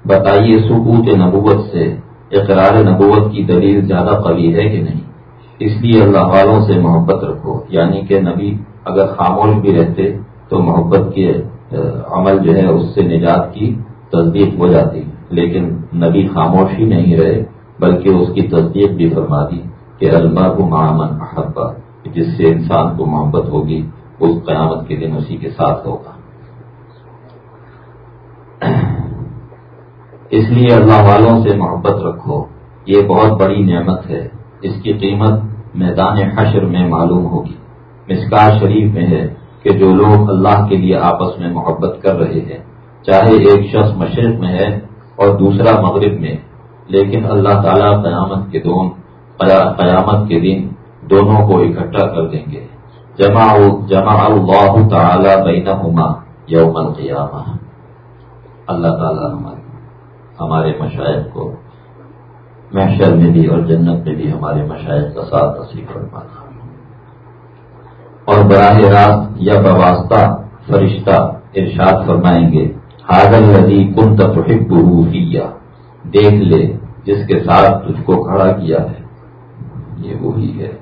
بتائیے ثبوت نبوت سے اقرار نبوت کی دلیل زیادہ قوی ہے کہ نہیں؟ اس لیے اللہ والوں سے محبت رکھو۔ یعنی کہ نبی اگر خاموش بھی رہتے تو محبت کے عمل جو ہے اس سے نجات کی تصدیق ہو جاتی۔ لیکن نبی خاموش ہی نہیں رہے، بلکہ اس کی تصدیق بھی فرما دی کہ الما کو معامن احبا جس سے انسان کو محبت ہوگی، اس قیامت کے دن اسی کے ساتھ ہوگا۔ اس لیے اللہ والوں سے محبت رکھو۔ یہ بہت بڑی نعمت ہے۔ اس کی قیمت میدان حشر میں معلوم ہوگی۔ مسکار شریف میں ہے۔ کہ جو لوگ اللہ کے لیے آپس میں محبت کر رہے ہیں، چاہے ایک شخص مشرق میں ہے اور دوسرا مغرب میں، لیکن اللہ تعالیٰ قیامت کے دون، قیامت کے دن دونوں کو اکٹھا کر دیں گے۔ جمع جمع اللہ تعالی بینہما یوم القیامہ۔ اللہ تعالیٰ ہمارے ہمارے مشاہد کو محشر میں بھی اور جنت میں بھی ہمارے مشاہد کا ساتھ نصیب فرمانا اور براہ راست یا بواسطہ فرشتہ ارشاد فرمائیں گے حاضر ندی کن تحب روحیہ دیکھ لے، جس کے ساتھ تجھ کو کھڑا کیا ہے۔ یہ وہی ہے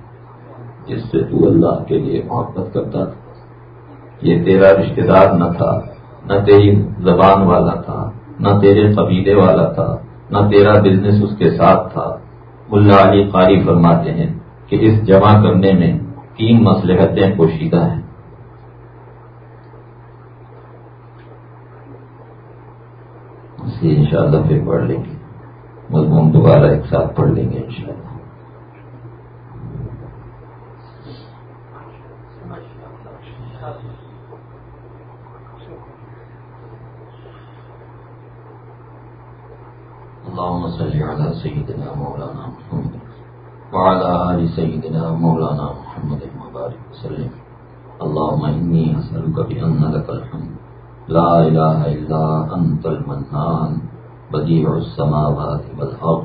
جس سے تو اللہ کے لیے محبت کرتا تھا۔ یہ تیرا رشتے دار نہ تھا، نہ تیری زبان والا تھا، نہ تیرے قبیلے والا تھا، نہ تیرا بزنس اس کے ساتھ تھا۔ ملا علی قاری فرماتے ہیں کہ اس جمع کرنے میں تین مسلحتیں پوشیدہ ہیں۔ ان شاء اللہ پھر پڑھ لیں گے۔ مضمون دوبارہ ایک ساتھ پڑھ لیں گے ان شاء اللہ اللهم صل على سيدنا مولانا محمد وعلى آل سيدنا مولانا محمد۔ محمد مبارك وسلم. اللهم إني أسألك بأن لك الحمد. لا إله إلا أنت المنان. بديع السماوات والأرض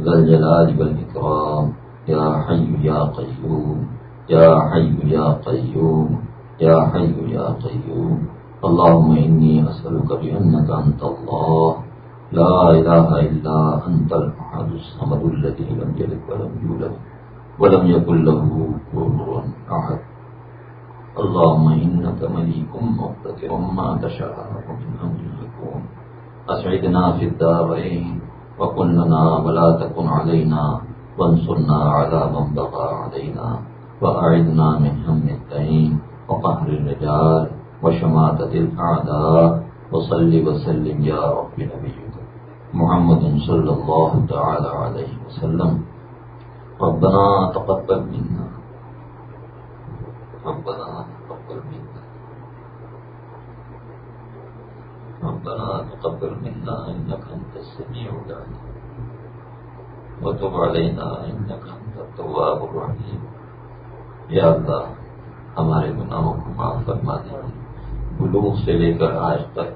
ذا الجلال والإكرام يا حي يا قيوم يا حي يا قيوم يا حي يا قيوم اللهم إني أسألك بأنك أنت الله لا إله إلا أنت الأحد الصمد الذي لم يلد ولم يولد ولم يكن له كفوا أحد. اللهم إنك مليك مقتدر ما تشاء من أمر يكون. أسعدنا في الدارين وكن لنا ولا تكن علينا. وانصرنا على من بغى علينا. وأعدنا من هم الدين. وقهر الرجال وشماتة الأعداء. وصل وسلم يا رب نبيك محمد صلی اللہ تعالی علیہ وسلم. ربنا تقبل منا. ربنا تقبل منا. ربنا تقبل منا انك انت السميع العليم. وتب علينا انك انت التواب الرحيم. یا اللہ ہمارے گناہوں کو معاف فرما دیجیے بلوغ سے لے کر آج تک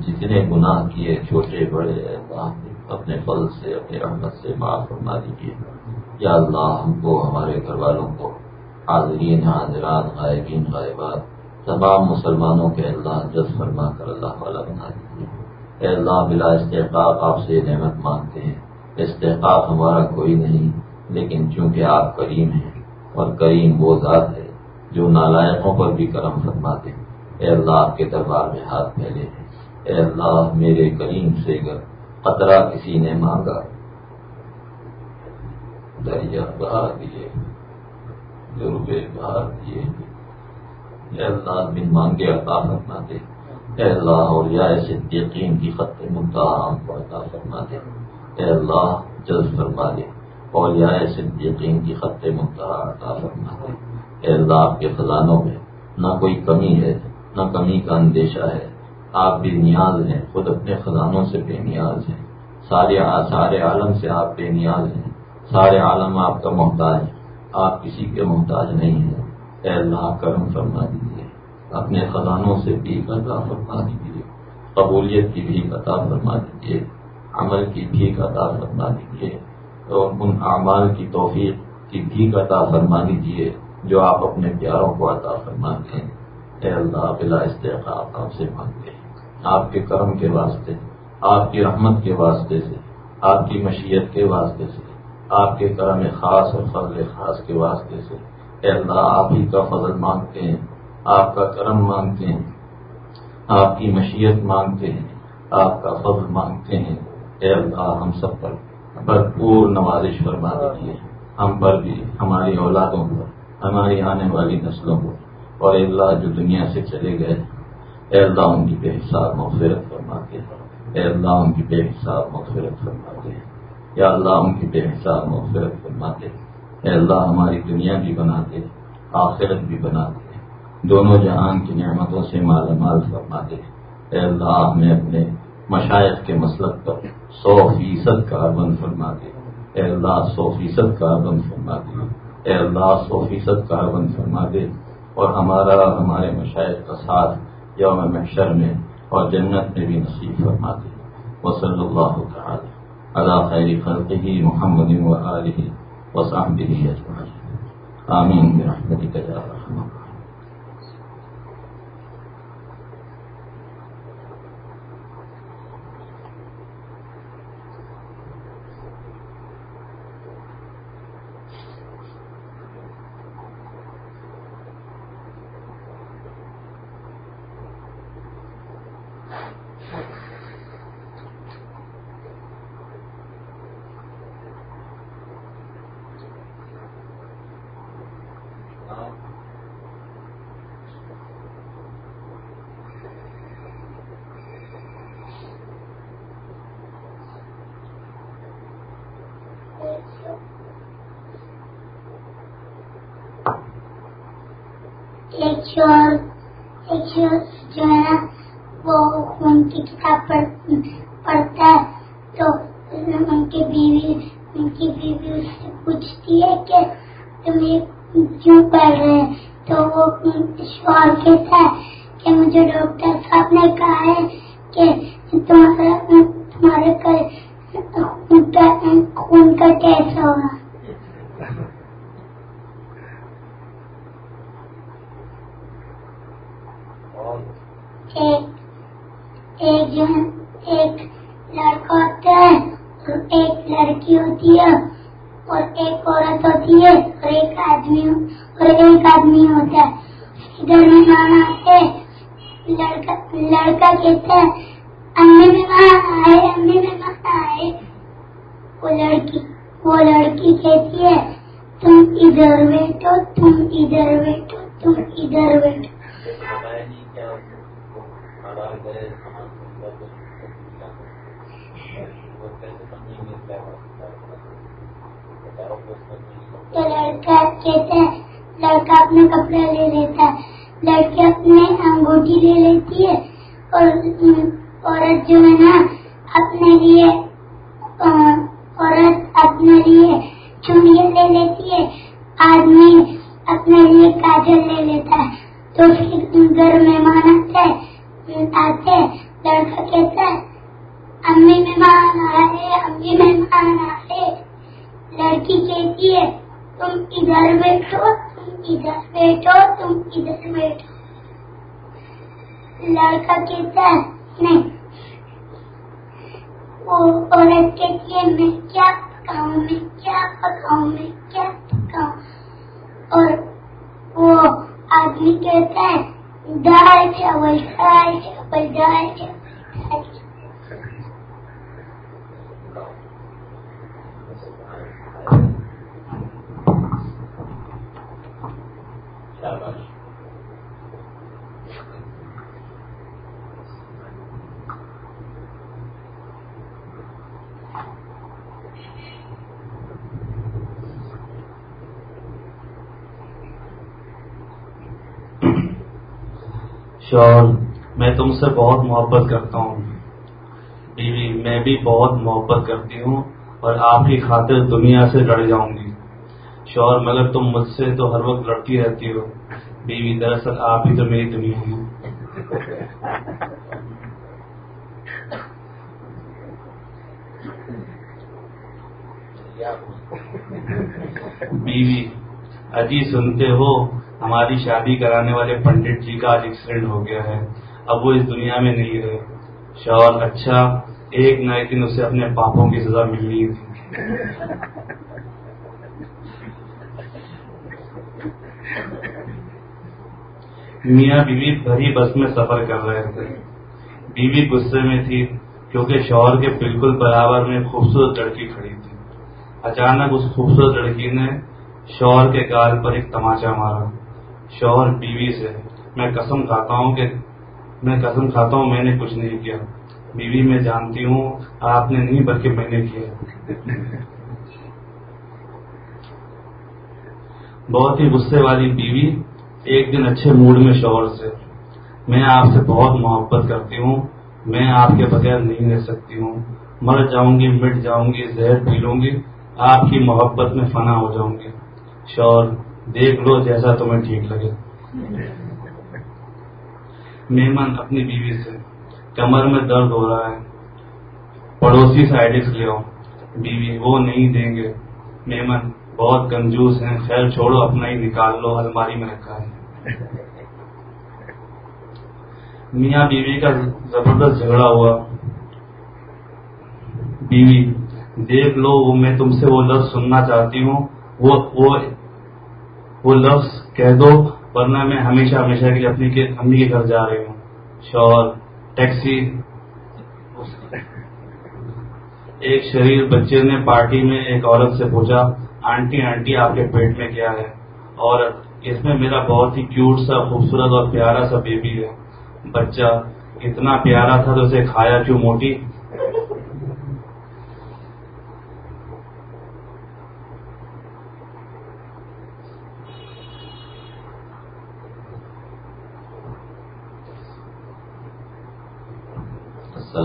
جتنے گناہ کیے، چھوٹے، بڑے اللہ اپنے فل سے، اپنے رحمت سے معاف فرما دیجیے. یا اللہ ہم کو، ہمارے گھر والوں کو حاضرین، حاضرات، غائبین، غائبات، تمام مسلمانوں کے اللہ جس فرما کر اللہ والا بنا دیجیے۔ اے اللہ، بلا استحقاق آپ سے نعمت مانگتے ہیں۔ استحقاق ہمارا کوئی نہیں، لیکن چونکہ آپ کریم ہیں اور کریم وہ ذات ہے جو نالائقوں پر بھی کرم فرماتے اے اللہ، آپ کے دربار میں ہاتھ پھیلے ہیں۔ اے اللہ، میرے کریم سے گر قطرہ کسی نے مانگا دریا بہا دیے روپے بہا دیے۔ اے اللہ بن مانگے عطا فرما دے۔ اے اللہ اور یا ایسے یقین کی خط مدعا کو عطا فرما دے۔ اے اللہ، جلد فرما دے۔ اور یا ایسے یقین کی خط مدعا عطا فرما دے۔ اے اللہ، آپ کے خزانوں میں نہ کوئی کمی ہے، نہ کمی کا اندیشہ ہے۔ آپ بے نیاز ہیں، خود اپنے خزانوں سے بے نیاز ہیں۔ سارے سارے عالم سے آپ بے نیاز ہیں۔ سارے عالم آپ کا محتاج آپ کسی کے محتاج نہیں ہیں۔ اے اللہ، کرم فرما دیجیے اپنے خزانوں سے بھی عطا فرما دیجیے قبولیت کی بھی عطا فرما دیجیے عمل کی بھی عطا فرما دیجیے اور ان اعمال کی توفیق کی بھی عطا فرما دیجیے جو آپ اپنے پیاروں کو عطا فرماتے ہیں۔ اے اللہ، بلا استحقاق آپ سے مانگتے ہیں۔ آپ کے کرم کے واسطے، آپ کی رحمت کے واسطے سے، آپ کی مشیت کے واسطے سے۔ آپ کے کرم خاص اور فضل خاص کے واسطے سے۔ اے اللہ، آپ ہی کا فضل مانگتے ہیں، آپ کا کرم مانگتے ہیں، آپ کی مشیت مانگتے ہیں، آپ کا فضل مانگتے ہیں۔ اے اللہ، ہم سب پر بھرپور نوازش فرما دیجیے۔ ہم پر بھی، ہماری اولادوں پر، ہماری آنے والی نسلوں پر۔ اور اللہ، جو دنیا سے چلے گئے اے اللہ، ان کی بے حساب مغفرت فرما دے اے اللہ، ان کی بے حساب مغفرت فرما دے یا اللہ ان کی بے حساب مغفرت فرما دے اے اللہ ہماری دنیا بھی بنا دے آخرت بھی بنا دے دونوں جہان کی نعمتوں سے مالا مال فرما دے اے اللہ ہمیں اپنے مشائق کے مسلک پر سو فیصد کاربن فرما دے اے اللہ سو فیصد کاربن فرما دے اے اللہ سو فیصد کاربن فرما دے اور ہمارا ہمارے مشاہد کا ساتھ یوم محشر میں اور جنت میں بھی نصیب فرما دے وہ صلی اللہ تعالی۔ على خير خلقه ہی محمد و علیہ وسام بھی آمین رحمتی کا
خون تو لڑکا کہتے ہیں لڑکا اپنے کپڑے لے لیتا ہے۔ لڑکی اپنے انگوٹھی لے لیتی ہے اور عورت جو ہے نا، اپنے لیے عورت اپنے لیے چوڑیاں لے لیتی ہے۔ آدمی اپنے لیے کاجل لے لیتا ہے۔ تو اس کے گھر مہمان آتے آتے لڑکا کہتا ہے، امی مہمان آئے امی مہمان آئے لڑکی کہتی ہے، تم ادھر بیٹھو، تم ادھر بیٹھو، تم ادھر بیٹھو۔ لڑکا کہتا ہے، نہیں۔ وہ عورت کہتی ہے، میں کیا پکاؤں، میں کیا پکاؤں، میں کیا پکاؤں۔ اور وہ آدمی کہتا ہے دال چاول دال چاول
شور، میں تم سے بہت محبت کرتا ہوں۔ بیوی، میں بھی بہت محبت کرتی ہوں اور آپ کی خاطر دنیا سے لڑ جاؤں گی۔ شور، مگر تم مجھ سے تو ہر وقت لڑتی رہتی ہو۔ بیوی، دراصل آپ ہی تو میری دنیا ہیں۔ بیوی اجی سنتے ہو۔ ہماری شادی کرانے والے پنڈت جی کا آج ایکسیڈنٹ ہو گیا ہے۔ اب وہ اس دنیا میں نہیں رہے۔ شور اچھا ایک نہ ایک دن اسے اپنے پاپوں کی سزا ملنی تھی۔ میاں بیوی بھری بس میں سفر کر رہے تھے۔ بیوی غصے میں تھی کیونکہ شوہر کے بالکل برابر میں خوبصورت لڑکی کھڑی تھی۔ اچانک اس خوبصورت لڑکی نے شوہر کے گال پر ایک تماچا مارا۔ شوہر بیوی سے میں قسم کھاتا ہوں کہ میں قسم کھاتا ہوں، میں نے کچھ نہیں کیا۔ بیوی میں جانتی ہوں، آپ نے نہیں بلکہ میں نے کیا۔ بہت ہی غصے والی بیوی ایک دن اچھے موڈ میں شوہر سے، میں آپ سے بہت محبت کرتی ہوں، میں آپ کے بغیر نہیں رہ سکتی ہوں۔ مر جاؤں گی، مٹ جاؤں گی، زہر پی لوں گی، آپ کی محبت میں فنا ہو جاؤں گی۔ شور دیکھ لو جیسا تمہیں ٹھیک لگے۔ مہمان اپنی بیوی سے کمر میں درد ہو رہا ہے۔ پڑوسی سائڈکس لے آؤ۔ بیوی وہ نہیں دیں گے۔ مہمان بہت کنجوس ہیں۔ خیر چھوڑو، اپنا ہی نکال لو۔ الماری میں رکھا ہے۔ میاں بیوی کا زبردست جھگڑا ہوا۔ بیوی، دیکھ لو وہ میں تم سے وہ لفظ سننا چاہتی ہوں۔ وہ وہ وہ لفظ کہہ دو، ورنہ میں ہمیشہ ہمیشہ کے لیے اپنی امی کے گھر جا رہی ہوں۔ شور ٹیکسی۔ ایک شریر بچے نے پارٹی میں ایک عورت سے پوچھا، آنٹی آنٹی، آپ کے پیٹ میں کیا ہے؟ اور اس میں میرا بہت ہی کیوٹ سا، خوبصورت اور پیارا سا بیبی ہے۔ بچہ اتنا پیارا تھا تو اسے کھایا کیوں موٹی؟